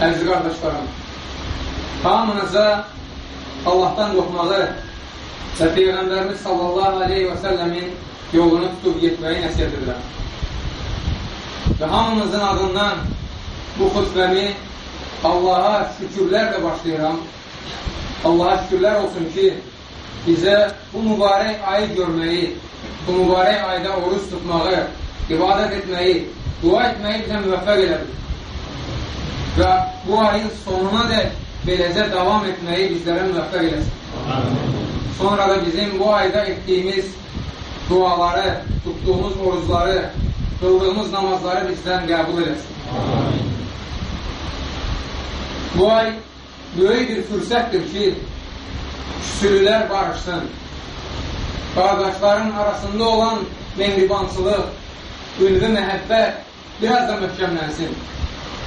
Əziz qardaşlarım, hamınıza Allahdan qorxmağı və Peyğəmbərimiz sallallahu aleyhi və səlləmin yolunu tutub getməyi nəsiyyət edirəm. Və hamımızın adından bu xütbəmi Allaha şükürlərlə başlayıram. Allaha şükürlər olsun ki, bizə bu mübarək ayı görməyi, bu mübarək ayda oruç tutmağı, ibadət etməyi, dua etməyi bizə müvəffəq elədir. Və bu ayın sonuna da beləcə davam etməyi bizlərə müvəffəq eləsin. Sonra da bizim bu ayda etdiyimiz duaları, tutduğumuz orucları, qıldığımız namazları bizdən qəbul eləsin. Bu ay böyük bir fürsətdir ki, küsülülər barışsın. Qardaşların arasında olan mehribansılıq, ülvi məhəbbət biraz da möhkəmlənsin.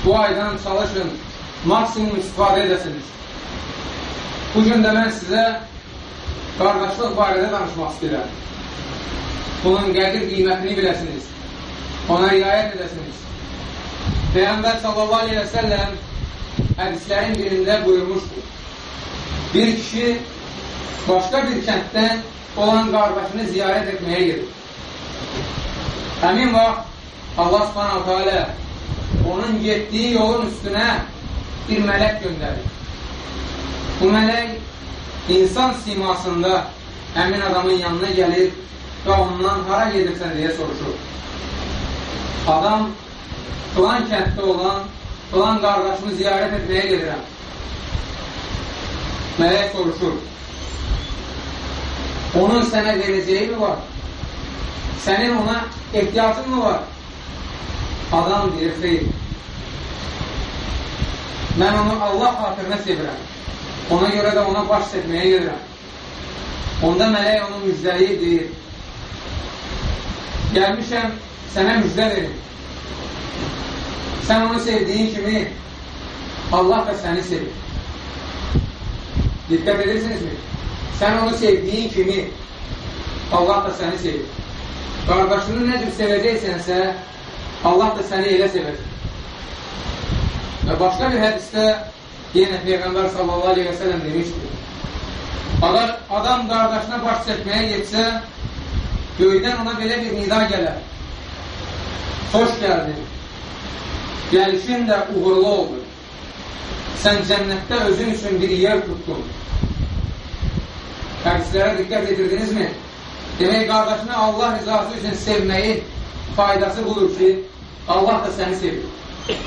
Bu aydan çalışın, maksimum istifadə edəsiniz. Bugün də mən sizə qardaşlıq barədə danışmaq istəyirəm. Bunun qədir qiymətini biləsiniz. Ona riayət edəsiniz. Peyğəmbər sallallahu aleyhi və səlləm hədislərin birində buyurmuşdur. Bir kişi başqa bir kənddən olan qardaşını ziyarət etməyə gedir. Həmin vaxt Allah subhanahu teala onun getdiyi yolun üstünə bir mələk göndərir. Bu mələk insan simasında həmin adamın yanına gəlir və ondan hara gedirsən deyə soruşur. Adam filan kənddə olan filan qardaşımı ziyarət etməyə gedirəm. Mələk soruşur. Onun sənə verəcəyi mi var? Sənin ona ehtiyacın mı var? Adam deyir, xeyr. Mən onu Allah xatirinə sevirəm. Ona görə də ona baş çəkməyə gedirəm. Onda mələk onu müjdəyi deyir. Gəlmişəm, sənə müjdə verim. Sən onu sevdiyin kimi Allah da səni sevir. Diqqət edirsinizmi? Sən onu sevdiyin kimi Allah da səni sevir. Qardaşını nə cür sevəcəksənsə, Allah da səni elə sevər. Və başqa bir hədisdə yenə Peyğəmbər sallallahu aleyhi və sələm demişdir. Adam, adam qardaşına baş çəkməyə getsə, göydən ona belə bir nida gələr. Xoş gəldin. Gəlişin də uğurlu oldu. Sən cənnətdə özün üçün bir yer tutdun. Hədislərə diqqət edirdinizmi? Demək, qardaşını Allah rizası üçün sevməyi faydası budur ki, Allah da səni sevir.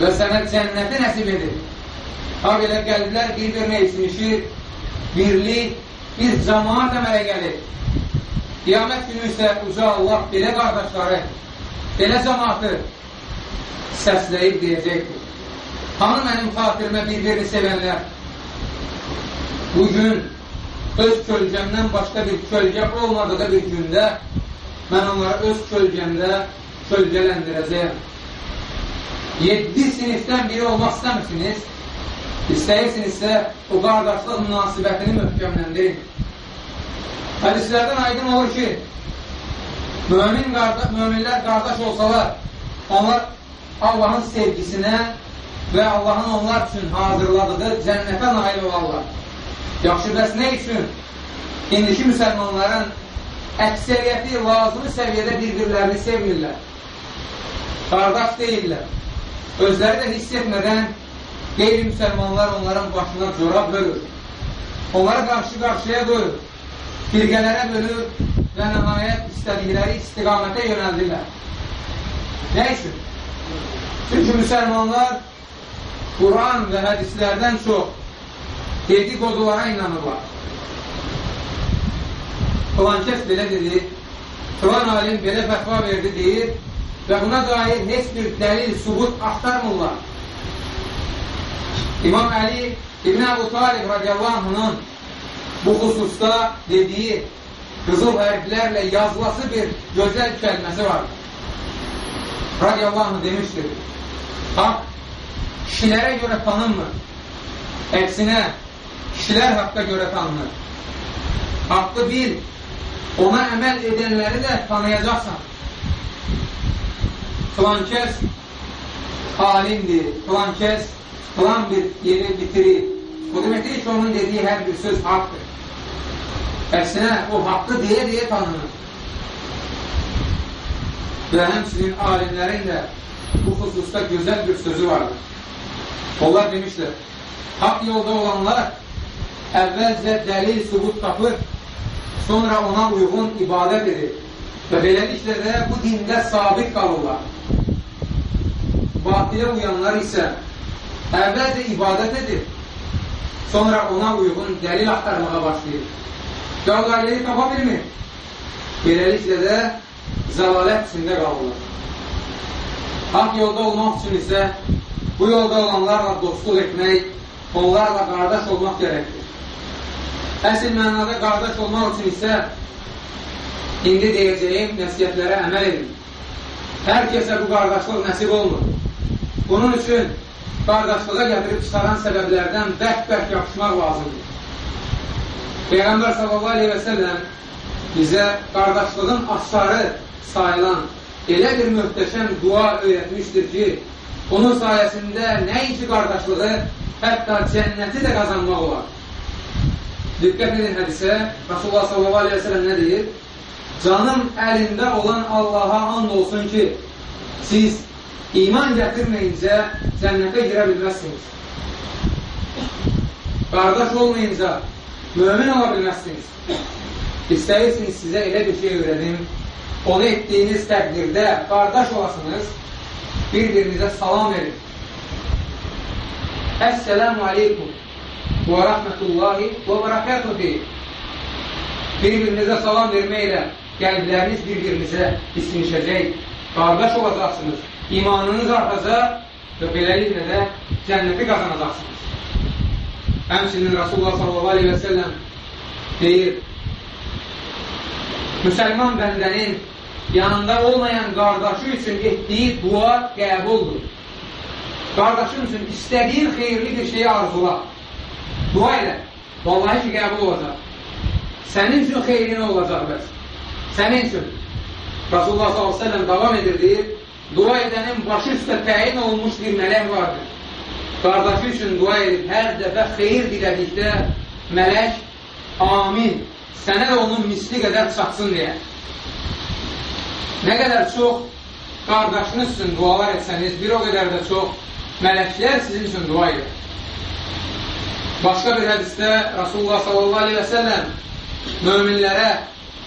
Və sənə cənnəti nəsib edir. Ha belə qəlblər bir-birinə içmişir, birlik, bir cəmaat əmələ gəlir. Qiyamət günü isə uca Allah belə qardaşları, belə cəmaatı səsləyib deyəcəkdir. Hanı mənim xatirimə bir-birini sevənlər? Bugün öz kölgəmdən başqa bir kölgə olmadığı bir gündə mən onları öz kölgəmdə kölgələndirəcəyəm. Yeddi sinifdən biri olmaq istəmirsiniz? İstəyirsinizsə o qardaşlıq münasibətini möhkəmləndirin. Hədislərdən aydın olur ki, mümin qardaş, müminlər qardaş olsalar, onlar Allahın sevgisinə və Allahın onlar üçün hazırladığı cənnətə nail olarlar. Yaxşı, bəs nə üçün indiki müsəlmanların əksəriyyəti lazımi səviyyədə bir-birlərini sevmirlər? Qardaş deyirlər. Özləri də hiss etmədən qeyri-müsəlmanlar onların başına corab bölür. Onları qarşı-qarşıya qoyur. Firqələrə bölür və nəhayət istədikləri istiqamətə yönəldirlər. Nə üçün? Çünki müsəlmanlar Quran və hədislərdən çox dedikodulara inanırlar. Filan kəs belə dedi, filan alim belə fətva verdi deyir, və buna dair heç bir dəlil, subut axtarmırlar. İmam Əli İbn Əbu Talib radiyallahu anh'ın bu xüsusda dediyi qızıl hərflərlə yazılası bir gözəl kəlməsi var. Radiyallahu anh demişdir. Haqq kişilərə görə tanınmır. Əksinə, kişilər haqqa görə tanınır. Haqqı bil, ona əməl edənləri də tanıyacaqsan. Filan kəs alimdir, filan kəs filan bir yeri bitirir. Bu deməkdir ki, onun dediyi hər bir söz haqqdır. Əksinə, o haqqı deyə-deyə tanınır. Və həmçinin alimlərin də bu xüsusda gözəl bir sözü vardır. Onlar demişlər, haqq yolda olanlar əvvəlcə dəlil, subut tapır, sonra ona uyğun ibadət edir və beləliklə də bu dində sabit qalırlar. Batilə uyanlar isə əvvəlcə ibadət edir, sonra ona uyğun dəlil axtarmağa başlayır. Və o dəlili tapa bilmir. Beləliklə də zəlalət içində qalırlar. Haqq yolda olmaq üçün isə Bu yolda olanlarla dostluq etmək, onlarla qardaş olmaq gərəkdir. Əsl mənada qardaş olmaq üçün isə indi deyəcəyim nəsiyyətlərə əməl edin. Hər kəsə bu qardaşlıq nəsib olmur. Bunun üçün qardaşlığa gətirib çıxaran səbəblərdən bərk-bərk yapışmaq lazımdır. Peyğəmbər sallallahu aleyhi və səlləm bizə qardaşlığın asarı sayılan elə bir möhtəşəm dua öyrətmişdir ki, Onun sayəsində nəinki qardaşlığı, hətta cənnəti də qazanmaq olar. Diqqət edin hədisə, Rasulullah sallallahu aleyhi ve sellem nə deyir? Canım əlində olan Allaha and olsun ki, siz iman gətirməyincə cənnətə girə bilməzsiniz. Qardaş olmayınca mömin ola bilməzsiniz. İstəyirsiniz sizə elə bir şey öyrədim, onu etdiyiniz təqdirdə qardaş olasınız, bir-birinizə salam verin. Əssəlamu aleykum və rəhmətullahi və bərəkətuhu Bir-birinizə salam verməklə qəlbləriniz bir-birinizə istinişəcək, qardaş olacaqsınız, imanınız artacaq və beləliklə də cənnəti qazanacaqsınız. Həmçinin Rasulullah səlləm deyir, müsəlman bəndənin yanında olmayan qardaşı üçün etdiyi dua qəbuldur. Qardaşın üçün istədiyin xeyirli bir şeyi arzula. Dua elə. Vallahi ki, qəbul olacaq. Sənin üçün xeyrin olacaq bəs. Sənin üçün. Rasulullah s.ə.v davam edir, deyir, dua edənin başı üstə təyin olmuş bir mələk vardır. Qardaşı üçün dua edib hər dəfə xeyir dilədikdə mələk amin, sənə də onun misli qədər çatsın deyə. Nə qədər çox qardaşınız üçün dualar etsəniz, bir o qədər də çox mələklər sizin üçün dua edir. Başqa bir hədisdə Rasulullah sallallahu aleyhi və səlləm möminlərə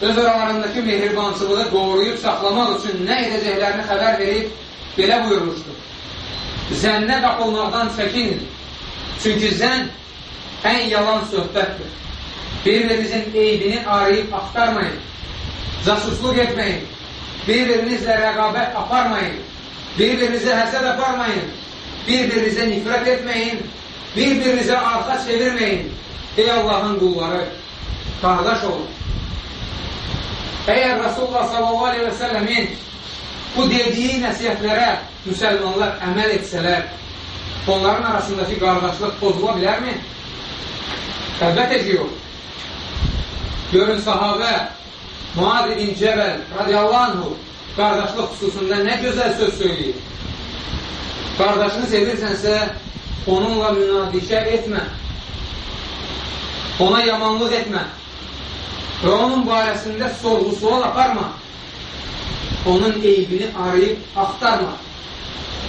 öz aralarındakı mehribançılığı qoruyub saxlamaq üçün nə edəcəklərini xəbər verib belə buyurmuşdur. Zənnə qapılmaqdan çəkinin. Çünki zənn ən yalan söhbətdir. Bir-birinizin eybini arayıb axtarmayın. Casusluq etməyin bir-birinizlə rəqabət aparmayın, bir-birinizə həsəd aparmayın, bir-birinizə nifrət etməyin, bir-birinizə arxa çevirməyin. Ey Allahın qulları, qardaş olun. Əgər Rasulullah səlləmin bu dediyi nəsiyyətlərə müsəlmanlar əməl etsələr, onların arasındakı qardaşlıq pozula bilərmi? Əlbəttə ki, yox. Görün, sahabə Muad ibn Cəbəl radiyallahu qardaşlıq xüsusunda nə gözəl söz söyləyir. Qardaşını sevirsənsə, onunla münadişə etmə. Ona yamanlıq etmə. Və onun barəsində sorğu-sual aparma. Onun eybini arayıb axtarma.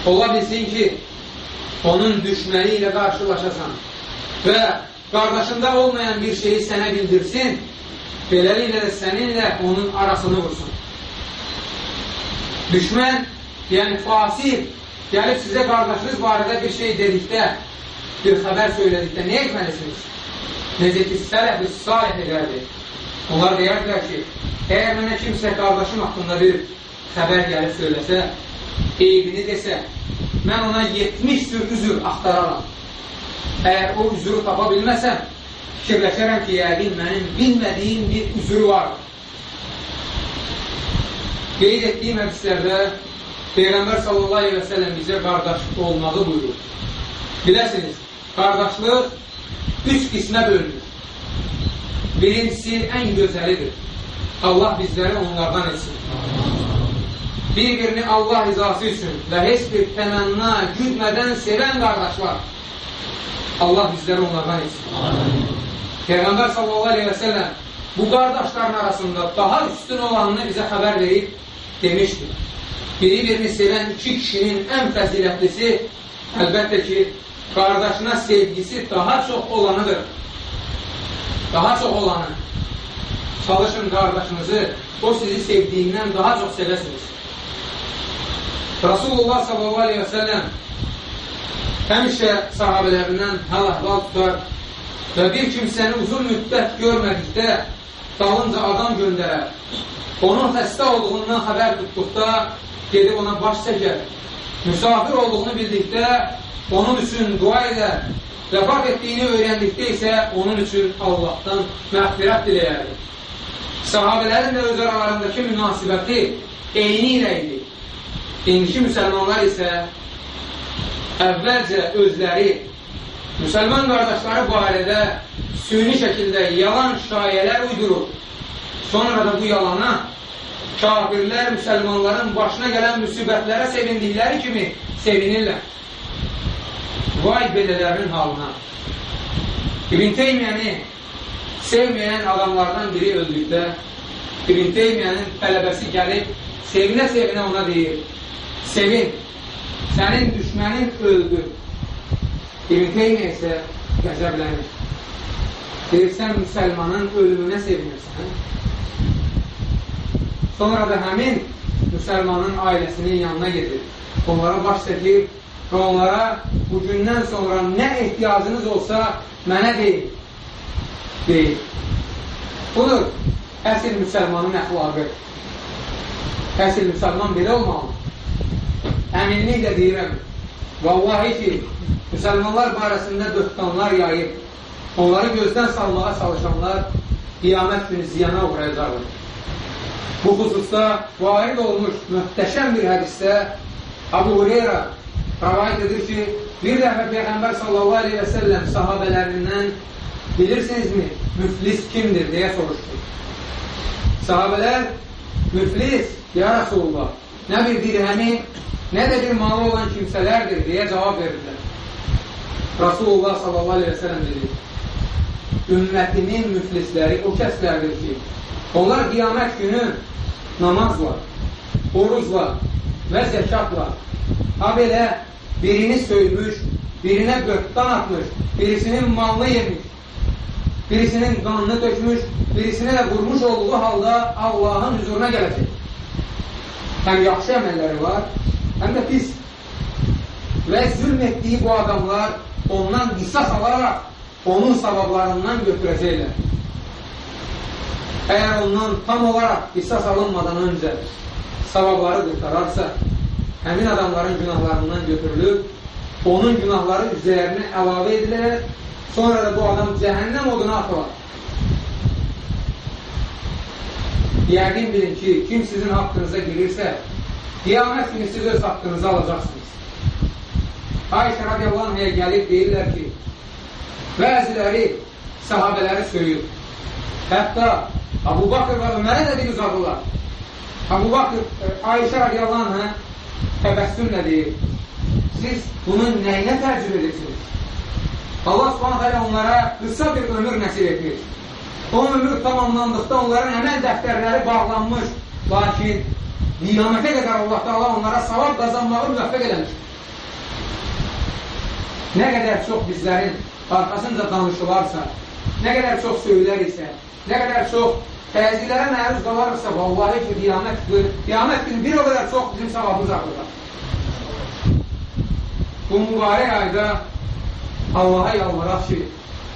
Ola bilsin ki, onun düşməni ilə qarşılaşasan və qardaşında olmayan bir şeyi sənə bildirsin beləliklə də səninlə onun arasını vursun. Düşmən, yəni fasir, gəlib sizə qardaşınız barədə bir şey dedikdə, bir xəbər söylədikdə nə etməlisiniz? Necə ki, sələf-i salih edərdi. Onlar deyərdilər ki, əgər mənə kimsə qardaşım haqqında bir xəbər gəlib söyləsə, eybini desə, mən ona 70 cür üzür axtararam. Əgər o üzürü tapa bilməsəm, fikirləşərəm ki, yəqin mənim bilmədiyim bir üzürü var. Qeyd etdiyim hədislərdə Peyğəmbər sallallahu aleyhi və səlləm bizə qardaş olmağı buyurur. Biləsiniz, qardaşlıq üç qismə bölünür. Birincisi ən gözəlidir. Allah bizləri onlardan etsin. Bir-birini Allah rizası üçün və heç bir təmənna güdmədən sevən qardaşlar Allah bizləri onlardan etsin. Peyğəmbər sallallahu aleyhi və səlləm bu qardaşların arasında daha üstün olanını bizə xəbər verib demişdir. Biri-birini sevən iki kişinin ən fəzilətlisi əlbəttə ki, qardaşına sevgisi daha çox olanıdır. Daha çox olanı. Çalışın qardaşınızı o sizi sevdiyindən daha çox sevəsiniz. Rasulullah sallallahu aleyhi və səlləm həmişə sahabələrindən həl-əhval tutar və bir kimsəni uzun müddət görmədikdə dalınca adam göndərər. Onun xəstə olduğundan xəbər tutduqda gedib ona baş çəkər. Müsafir olduğunu bildikdə onun üçün dua edər. Vəfat etdiyini öyrəndikdə isə onun üçün Allahdan məğfirət diləyərdi. Sahabələrin də öz aralarındakı münasibəti eyni ilə idi. İndiki müsəlmanlar isə əvvəlcə özləri müsəlman qardaşları barədə süni şəkildə yalan şayələr uydurur. Sonra da bu yalana kafirlər müsəlmanların başına gələn müsibətlərə sevindikləri kimi sevinirlər. Vay belələrin halına. İbn Teymiyəni sevməyən adamlardan biri öldükdə İbn Teymiyənin tələbəsi gəlib sevinə-sevinə ona deyir sevin, sənin düşmənin öldü. İbn Teymiyyə isə qəzəblənir. Deyir, sən müsəlmanın ölümünə sevinirsən. Sonra da həmin müsəlmanın ailəsinin yanına gedir. Onlara baş çəkir və onlara bu gündən sonra nə ehtiyacınız olsa mənə deyil. Deyil. Budur əsl müsəlmanın əxlaqı. Əsl müsəlman belə olmalı. Əminliklə deyirəm. Vallahi ki, müsəlmanlar barəsində döhtanlar yayıb, onları gözdən salmağa çalışanlar qiyamət günü ziyana uğrayacaqlar. Bu xüsusda varid olmuş möhtəşəm bir hədisdə Abu Hureyra rəvayət edir ki, bir dəfə Peyğəmbər sallallahu aleyhi və səlləm sahabələrindən bilirsinizmi, müflis kimdir deyə soruşdu. Sahabələr, müflis, ya Rasulullah, nə bir dirhəmi, nə də bir malı olan kimsələrdir deyə cavab verirlər. Rasulullah sallallahu aleyhi və sələm dedi, ümmətimin müflisləri o kəslərdir ki, onlar qiyamət günü namazla, orucla və zəkatla, Habire birini sövmüş, birine böhtan atmış, birisinin malını yemiş, birisinin kanını dökmüş, birisine de vurmuş olduğu halda Allah'ın huzuruna gelecek. Hem yaxşı əməlləri var, hem de pis. Ve zülm ettiği bu adamlar ondan qisas alarak onun sabablarından götürəcəklər. Eğer ondan tam olarak qisas alınmadan önce sababları qurtararsa, həmin adamların günahlarından götürülüb, onun günahları üzərinə əlavə edilir, sonra da bu adam cəhənnəm oduna atılar. Yəqin bilin ki, kim sizin haqqınıza girirsə, qiyamət günü siz öz haqqınızı alacaqsınız. Ayşə radiyallahu anhaya gəlib deyirlər ki, bəziləri sahabələri söyür. Hətta Abu Bakır və Ömərə də dil uzadırlar. Abu Bakır, e, Ayşə radiyallahu anhə təbəssümlə deyir, siz bunun nəyinə tərcüm edirsiniz? Allah subhanət onlara qısa bir ömür nəsib etmiş. O ömür tamamlandıqda onların əməl dəftərləri bağlanmış, lakin qiyamətə qədər Allah da onlara savab qazanmağı müvəffəq eləmiş. Nə qədər çox bizlərin arxasınca danışılarsa, nə qədər çox söylər isə, nə qədər çox təzyilərə məruz qalarsa, vallahi ki, qiyamət, qiyamət günü bir o qədər çox bizim savabımız artırlar. Bu mübarək ayda Allaha yalvaraq ki,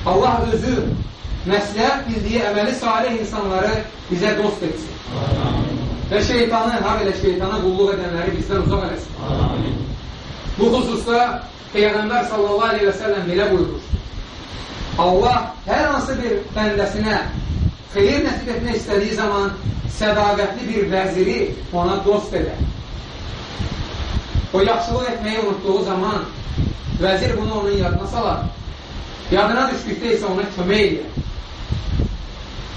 Allah özü məsləhət bildiyi əməli salih insanları bizə dost etsin. və şeytanı, ha belə şeytana qulluq edənləri bizdən uzaq eləsin. Bu xüsusda Peyğəmbər sallallahu aleyhi və səlləm belə buyurur. Allah hər hansı bir bəndəsinə xeyir nəsib etmək istədiyi zaman sədaqətli bir vəziri ona dost edər. O yaxşılıq etməyi unutduğu zaman vəzir bunu onun yadına salar. Yadına düşdükdə isə ona kömək edir.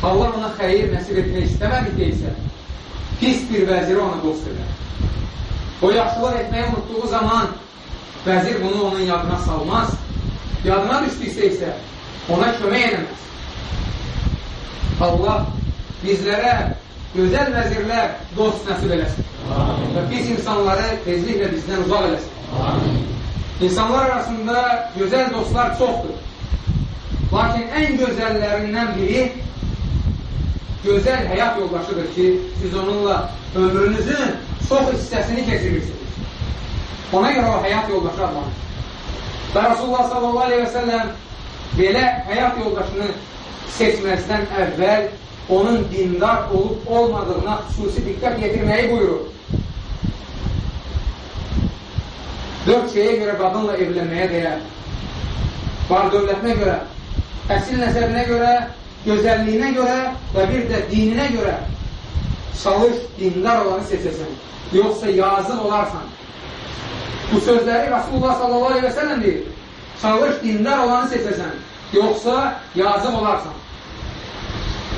Allah ona xeyir nəsib etmək istəmədikdə isə pis bir vəziri ona dost edər. O yaxşılıq etməyi unutduğu zaman vəzir bunu onun yadına salmaz. Yadına düşdüksə isə ona kömək edəməz. Allah bizlərə gözəl vəzirlər dost nəsib eləsin. Amin. Və biz insanları tezliklə bizdən uzaq eləsin. Amin. İnsanlar arasında gözəl dostlar çoxdur. Lakin ən gözəllərindən biri gözəl həyat yoldaşıdır ki, siz onunla ömrünüzün çox hissəsini keçirirsiniz. Ona görə o həyat yoldaşı adlanır. Və Rasulullah sallallahu aleyhi və səlləm belə həyat yoldaşını seçməzdən əvvəl onun dindar olub olmadığına xüsusi diqqət yetirməyi buyurur. Dörd şeyə görə qadınla evlənməyə dəyər. Var dövlətinə görə, əsil nəsəbinə görə, gözəlliyinə görə və bir də dininə görə çalış, dindar olanı seçəsən. Yoxsa yazıq olarsan. Bu sözləri Rasulullah sallallahu aleyhi və səlləm deyir. Çalış, dindar olanı seçəsən. Yoxsa yazıq olarsan.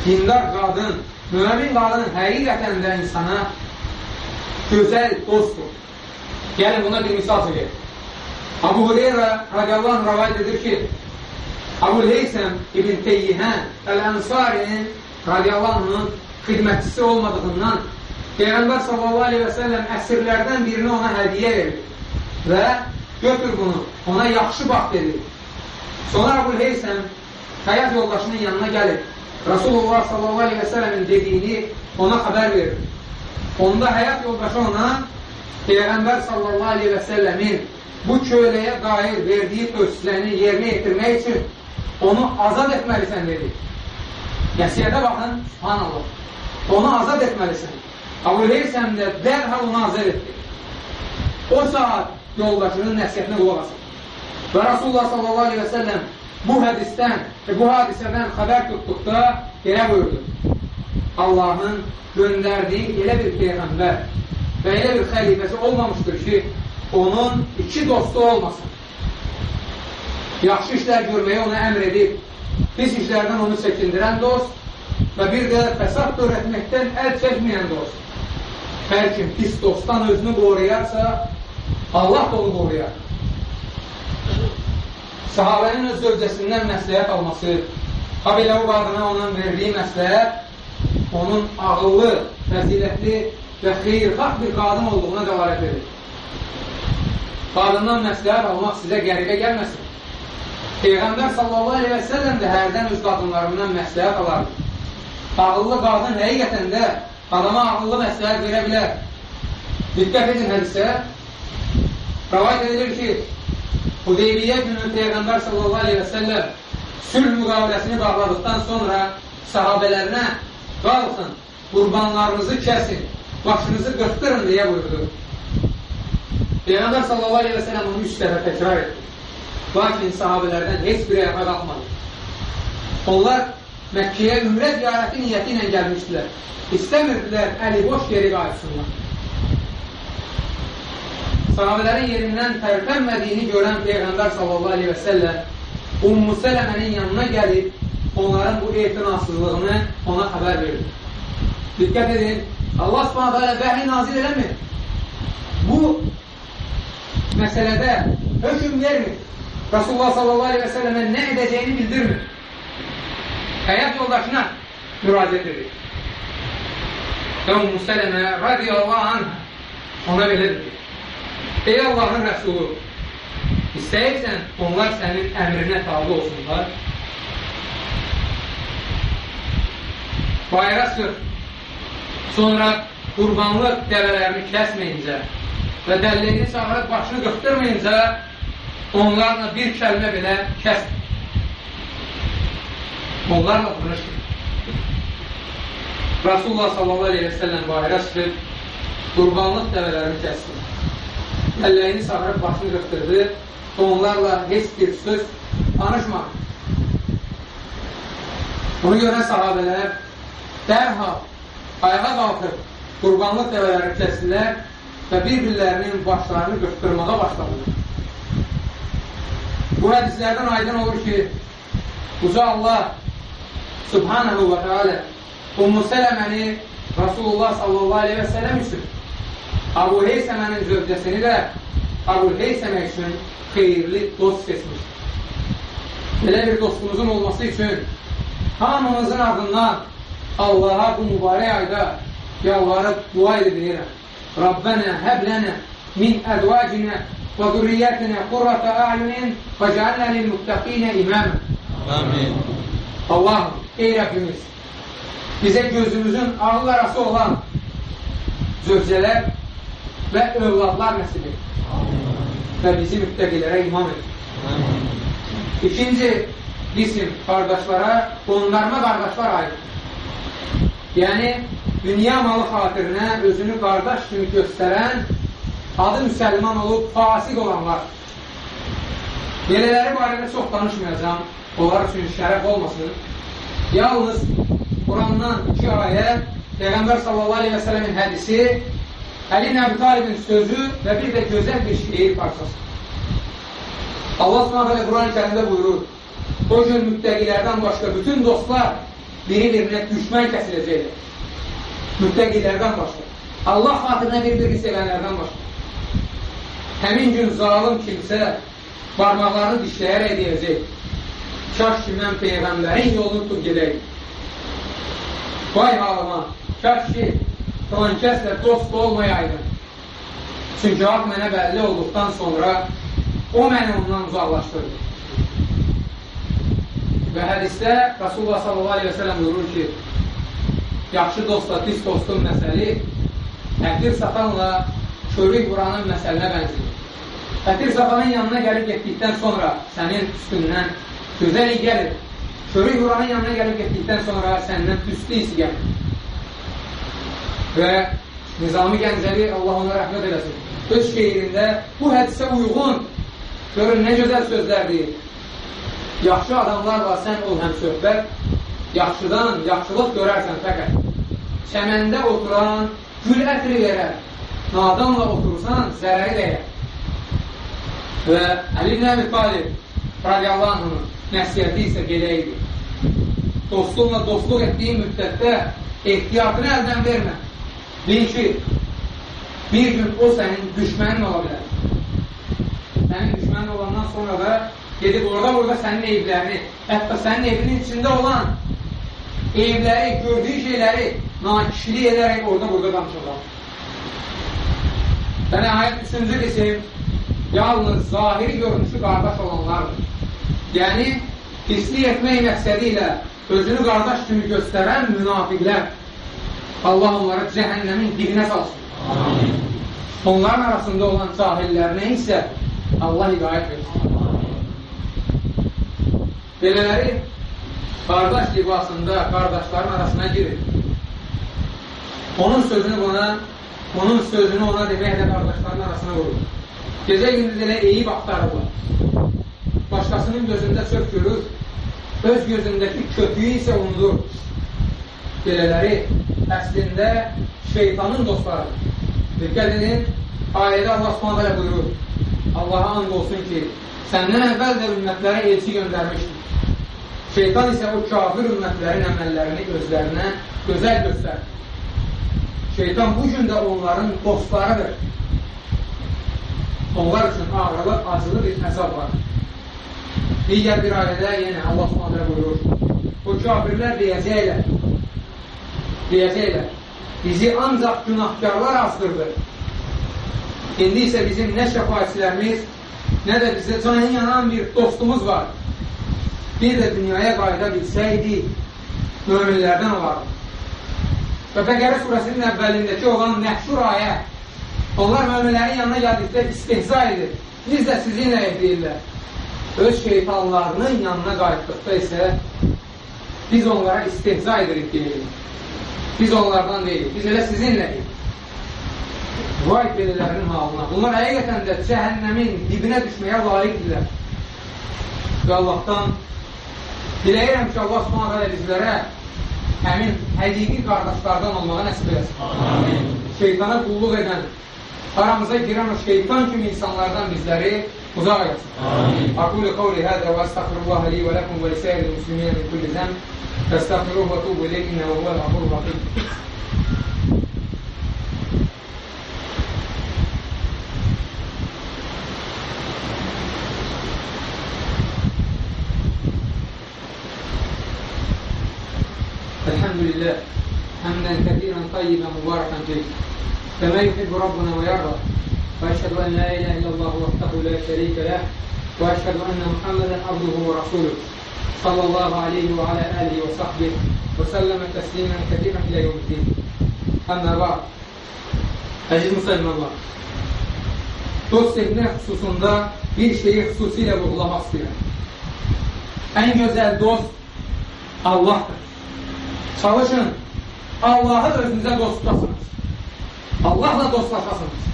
Dindar qadın, müəmin qadın həqiqətən də insana gözəl dostdur. Gəlin buna bir misal çəkək. Abu Hureyra radiyallahu rəvayət edir ki, Abu Leysəm İbn Teyyihən Əl-Ənsarinin radiyallahu xidmətçisi olmadığından Peyğəmbər sallallahu aleyhi və səlləm əsirlərdən birini ona hədiyə verir və götür bunu, ona yaxşı bax dedi. Sonra Əbul Heysəm həyat yoldaşının yanına gəlir. Rasulullah sələmin dediyini ona xəbər verir. Onda həyat yoldaşı ona Peyğəmbər səlləmin bu köləyə dair verdiyi tövsizəni yerinə yetirmək üçün onu azad etməlisən dedi. Nəsiyyətə baxın, subhanallah. Onu azad etməlisən. Əbul Heysəm də dərhal onu azad etdi. O saat yoldaşının nəsiyyətinə qulaq asın. Və Rasulullah sallallahu aleyhi və səlləm bu hədisdən bu hadisədən xəbər tutduqda belə buyurdu. Allahın göndərdiyi elə bir peyğəmbər və elə bir xəlifəsi olmamışdır ki, onun iki dostu olmasın. Yaxşı işlər görməyə ona əmr edib, pis işlərdən onu çəkindirən dost və bir də fəsad törətməkdən əl çəkməyən dost. Hər kim pis dostdan özünü qoruyarsa, Allah da onu qoruyar. Sahabənin öz zövcəsindən məsləhət alması, ha belə o qadına onun verdiyi məsləhət onun ağıllı, fəzilətli və xeyrxalq bir qadın olduğuna dəlalət edir. Qadından məsləhət almaq sizə qəribə gəlməsin. Peyğəmbər sallallahu aleyhi və səlləm də hərdən öz qadınlarından məsləhət alardı. Ağıllı qadın həqiqətən də adama ağıllı məsləhət verə bilər. Diqqət edin hədisə, Rəvayət edilir ki, Hudeybiyyə günü Peyğəmbər sallallahu aleyhi və səlləm sülh müqaviləsini bağladıqdan sonra sahabələrinə qalxın, qurbanlarınızı kəsin, başınızı qırtdırın deyə buyurdu. Peyğəmbər sallallahu aleyhi və səlləm onu üç dəfə təkrar etdi. Lakin sahabələrdən heç biri ayağa qalxmadı. Onlar Məkkəyə ümrə ziyarəti niyyəti ilə gəlmişdilər. İstəmirdilər əli boş geri qayıtsınlar sahabələrin yerindən tərpənmədiyini görən Peyğəmbər sallallahu aleyhi və səlləm Ummu Sələmənin yanına gəlib onların bu etinasızlığını ona xəbər verir. Diqqət edin, Allah subhanətə alə vəhi nazil eləmir. Bu məsələdə hökm vermir. Rasulullah sallallahu aleyhi və səlləmə nə edəcəyini bildirmir. Həyat yoldaşına müraciət edir. Və Ummu Sələmə radiyallahu anh ona belə dedi. Ey Allahın rəsulu, istəyirsən onlar sənin əmrinə tabi olsunlar. Bayra sür, sonra qurbanlıq dəvələrini kəsməyincə və dəlliyini çağırıb başını qıxdırmayınca onlarla bir kəlmə belə kəsmir. Onlarla vuruşdur. Rasulullah sallallahu aleyhi və səlləm bayra çıxıb, qurbanlıq dəvələrini kəsdi. Əllərini sarıb başını qırtdırdı və onlarla heç bir söz danışmadı. Bunu görən sahabələr dərhal ayağa qalxıb qurbanlıq dəvələri kəsdilər və bir-birlərinin başlarını qırtdırmağa başladılar. Bu hədislərdən aydın olur ki, Uca Allah Subhanahu və Teala Ummu Sələməni Rasulullah sallallahu aleyhi və sələm üçün Abu Heysəmənin zövcəsini də Abu Heysəmə üçün xeyirli dost seçmiş. Belə bir dostumuzun olması üçün hamımızın ardından Allaha bu mübarək ayda yalvarıb dua edirəm. Rabbənə həblənə min əzvacinə və zürriyyətinə qurrata a'yunin və cəalnə lil-muttəqinə imamə. Amin. Allahım, ey Rəbbimiz, bizə gözümüzün ağıl arası olan zövcələr və övladlar nəsib et. Və bizi müttəqilərə imam et. İkinci isim qardaşlara qondarma qardaşlar aiddir. Yəni, dünya malı xatirinə özünü qardaş kimi göstərən, adı müsəlman olub fasik olanlar. Belələri barədə çox danışmayacağım, onlar üçün şərəf olmasın. Yalnız Qurandan iki ayə, Peyğəmbər sallallahu aleyhi və sələmin hədisi, Əli Nəbi Talibin sözü və bir də gözəl bir şeir parçası. Allah s.ə.v. Quran-ı kərimdə buyurur, o gün müttəqilərdən başqa bütün dostlar biri-birinə düşmən kəsiləcəkdir. Müttəqilərdən başqa. Allah xatirinə bir-birini sevənlərdən başqa. Həmin gün zalim kimsə barmaqlarını dişləyərək deyəcək, kaş ki, mən Peyğəmbərin yolunu tutub gedəyim. Vay halıma, kaş ki, filan kəslə dost olmayaydım. Çünki haq mənə bəlli olduqdan sonra o məni ondan uzaqlaşdırdı. Və hədisdə Rasulullah s.a.v. buyurur ki, yaxşı dostla pis dostun məsəli ətir satanla körük vuranın məsəlinə bənzir. Ətir satanın yanına gəlib getdikdən sonra sənin üstündən gözəl gəlir. Körük vuranın yanına gəlib getdikdən sonra səndən üstü isi gəlir. Və Nizami Gəncəli, Allah ona rəhmət eləsin, öz şeirində bu hədisə uyğun, görün nə gözəl sözlər deyir. Yaxşı adamlarla sən ol həm söhbət, yaxşıdan yaxşılıq görərsən fəqət. Çəməndə oturan gül ətri verər, nadanla oturursan zərəri dəyər. Və Əli Nəbi Talib radiyallahu anhının nəsiyyəti isə belə idi. Dostunla dostluq etdiyin müddətdə ehtiyatını əldən vermə. Bil ki, bir gün o sənin düşmənin ola bilər. Sənin düşmənin olandan sonra da gedib orada-orada sənin eyiblərini, hətta sənin evinin içində olan eyibləri, gördüyü şeyləri nakişlik edərək orada-burada danışırlar. Və nəhayət üçüncü isim yalnız zahiri görünüşü qardaş olanlardır. Yəni, pislik etmək məqsədi ilə özünü qardaş kimi göstərən münafiqlər. Allah onları cəhənnəmin dibinə salsın. Amin. Onların arasında olan cahillərinə isə Allah hidayət versin. Belələri qardaş libasında qardaşların arasına girir. Onun sözünü buna, onun sözünü ona demək də qardaşların arasına vurur. Gecə gündüz elə eyib axtarırlar. Başqasının gözündə çöp görür, öz gözündəki kötüyü isə unudur. Belələri əslində şeytanın dostlarıdır. Diqqət edin, ayədə Allah s.ə.v. buyurur, Allaha and olsun ki, səndən əvvəl də ümmətlərə elçi göndərmişdir. Şeytan isə o kafir ümmətlərin əməllərini özlərinə gözəl göstərir. Şeytan bu gün də onların dostlarıdır. Onlar üçün ağrılı, acılı bir əzab var. Digər bir ayədə yenə Allah s.ə.v. buyurur, o kafirlər deyəcəklər, deyəcəklər, bizi ancaq günahkarlar azdırdı. İndi isə bizim nə şəfaətçilərimiz, nə də bizə canı yanan bir dostumuz var. Bir də dünyaya qayıda bilsəydik, möminlərdən olardı. Və Bəqərə surəsinin əvvəlindəki olan məhşur ayə, onlar möminlərin yanına gəldikdə istihza edir. Biz də sizinlə edirlər. Öz şeytanlarının yanına qayıtdıqda isə biz onlara istihza edirik deyirik. Biz onlardan deyilik. Biz elə sizinləyik. Vay belələrinin halına. Bunlar həqiqətən də cəhənnəmin dibinə düşməyə layiqdirlər. Və Allahdan diləyirəm ki, Allah subhanə bizlərə həmin həqiqi qardaşlardan olmağa nəsib eləsin. Şeytana qulluq edən, aramıza girən o şeytan kimi insanlardan bizləri مضاعف أقول قولي هذا وأستغفر الله لي ولكم ولسائر المسلمين من كل ذنب. فاستغفروه وتوبوا إليه إنه هو الغفور الرحيم. الحمد لله. حمدا كثيرا طيبا مباركا فيه. كما يحب ربنا ويرضى. واشهد ان لا اله الا الله وحده لا شريك له واشهد ان محمدا عبده ورسوله صلى الله عليه وعلى اله وصحبه وسلم تسليما كثيرا الى يوم الدين اما بعد Əziz müsəlmanlar, dost sevmək xüsusunda bir şeyi xüsusilə vurgulamaq istəyirəm. Ən gözəl dost Allahdır. Çalışın, Allahı özünüzə dost tutasınız. Allahla dostlaşasınız.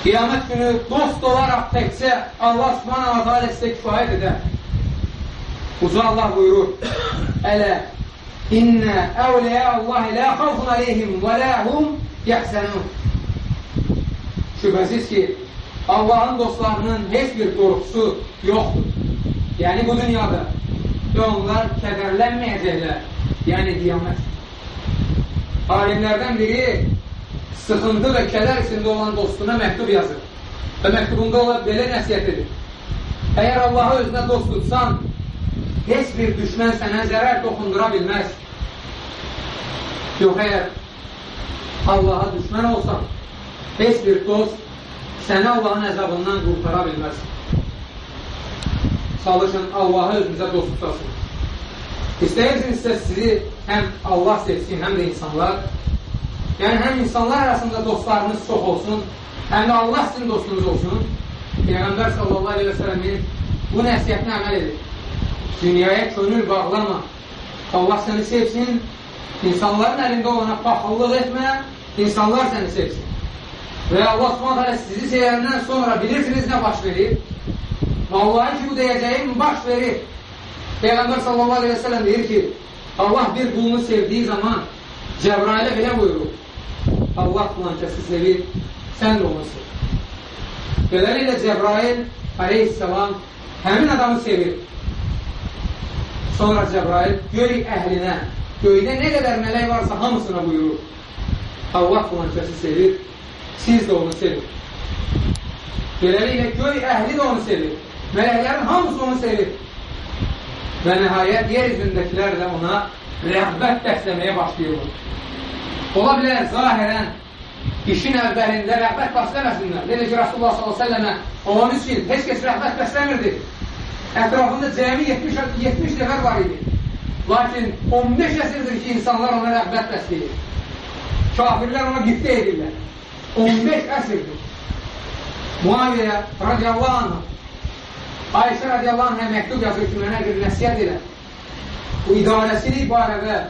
Qiyamət günü dost olaraq təkcə Allah subhanahu wa ta'ala sizə kifayət edər. Uca Allah buyurur, Ələ, İnnə əvliyə Allahi lə xavfun aleyhim və lə hum yəhsənun. Şübhəsiz ki, Allahın dostlarının heç bir qorxusu yoxdur. Yəni bu dünyada və onlar kədərlənməyəcəklər. Yəni qiyamət. Alimlərdən biri sıxıntı və kədər içində olan dostuna məktub yazır. Və məktubunda ola belə nəsiyyət edir. Əgər Allahı özünə dost tutsan, heç bir düşmən sənə zərər toxundura bilməz. Yox, əgər Allaha düşmən olsan, heç bir dost səni Allahın əzabından qurtara bilməz. Çalışın, Allahı özünüzə dost tutasın. İstəyirsinizsə sizi həm Allah sevsin, həm də insanlar. Yəni, həm insanlar arasında dostlarınız çox olsun, həm də Allah sizin dostunuz olsun. Peyğəmbər sallallahu aleyhi və sələmin bu nəsiyyətinə əməl edir. Dünyaya könül bağlama. Allah səni sevsin, insanların əlində olana paxıllıq etmə, insanlar səni sevsin. Və Allah hələ sizi sevəndən sonra bilirsiniz nə baş verir? Vallahi ki, bu deyəcəyim baş verir. Peyğəmbər sallallahu aleyhi və sələm deyir ki, Allah bir qulunu sevdiyi zaman Cəbrailə belə buyurur. Allah filan kəsi sevir, sən də onu sev. Beləliklə Cəbrail aleyhissalam həmin adamı sevir. Sonra Cəbrail göy əhlinə, göydə nə qədər mələk varsa hamısına buyurur. Allah filan kəsi sevir, siz də onu sevin. Beləliklə göy əhli də onu sevir. Mələklərin hamısı onu sevir. Və nəhayət yer üzündəkilər də ona rəğbət bəsləməyə başlayırlar. Ola bilər, zahirən işin əvvəlində rəğbət bəsləməsinlər. Necə ki, Rasulullah s.ə.və 13 il heç kəs rəğbət bəsləmirdi. Ətrafında cəmi 70, 70 nəfər var idi. Lakin 15 əsrdir ki, insanlar ona rəğbət bəsləyir. Kafirlər ona qibdə edirlər. 15 əsrdir. Muaviyə radiyallahu anh Ayşə radiyallahu anhə məktub yazır ki, mənə bir nəsiyyət elə. Bu idarəsini barədə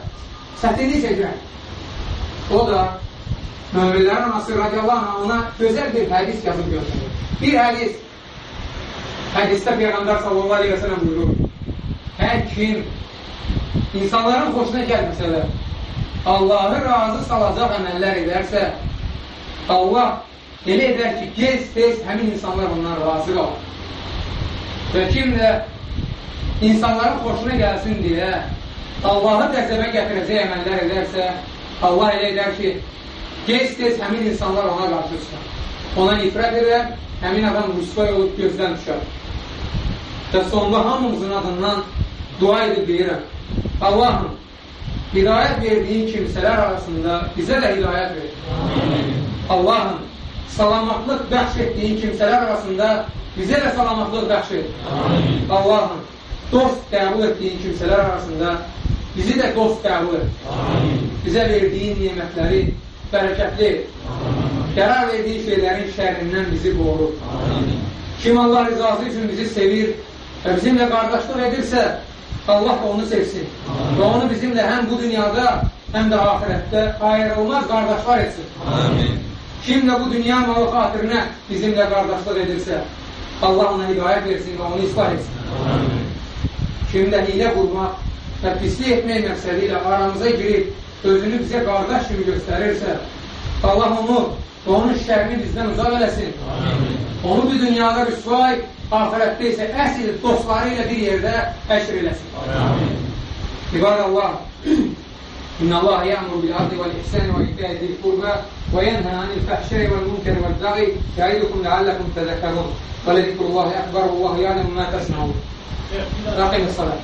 çətinlik çəkirəm. O da müminlərin anası radiyallahu anh ona gözəl bir hədis yazıb göndərir. Bir hədis hədisdə Peyğəmbər sallallahu aleyhi və sələm buyurur. Hər kim insanların xoşuna gəlməsələr, Allahı razı salacaq əməllər edərsə, Allah elə edər ki, gez-tez həmin insanlar ondan razı qalır. Və kim də insanların xoşuna gəlsin deyə Allahı qəzəbə gətirəcək əməllər edərsə, Allah elə edər ki, gez-tez həmin insanlar ona qarşı çıxar. Ona nifrət edər, həmin adam rüsvay olub gözdən düşər. Və sonda hamımızın adından dua edib deyirəm, Allahım, hidayət verdiyin kimsələr arasında bizə də hidayət ver. Allahım, salamatlıq bəxş etdiyin kimsələr arasında Bizə də salamatlıq bəxş et. Allahım, dost qəbul etdiyin kimsələr arasında bizi də dost qəbul et. Bizə verdiyin nimətləri bərəkətli et. Qərar verdiyi şeylərin şərrindən bizi qoru. Kim Allah rizası üçün bizi sevir və bizimlə qardaşlıq edirsə, Allah onu sevsin. Və onu bizimlə həm bu dünyada, həm də ahirətdə ayrılmaz qardaşlar etsin. Amin. Kim də bu dünya malı xatirinə bizimlə qardaşlıq edirsə, Allah ona hidayət versin və onu islah etsin. Amin. Kim də hilə qurmaq və pislik etmək məqsədi ilə aramıza girib, özünü bizə qardaş kimi göstərirsə, Allah onu və onun şərini bizdən uzaq eləsin. Amin. Onu bu dünyada rüsvay, ahirətdə isə əsl dostları ilə bir yerdə həşr eləsin. Amin. İbadallah, إن الله يأمر بالعدل والإحسان وإيتاء ذي القربى وينهى عن الفحشاء والمنكر والبغي يعظكم لعلكم تذكرون ولذكر الله أكبر والله يعلم ما تصنعون أقم الصلاة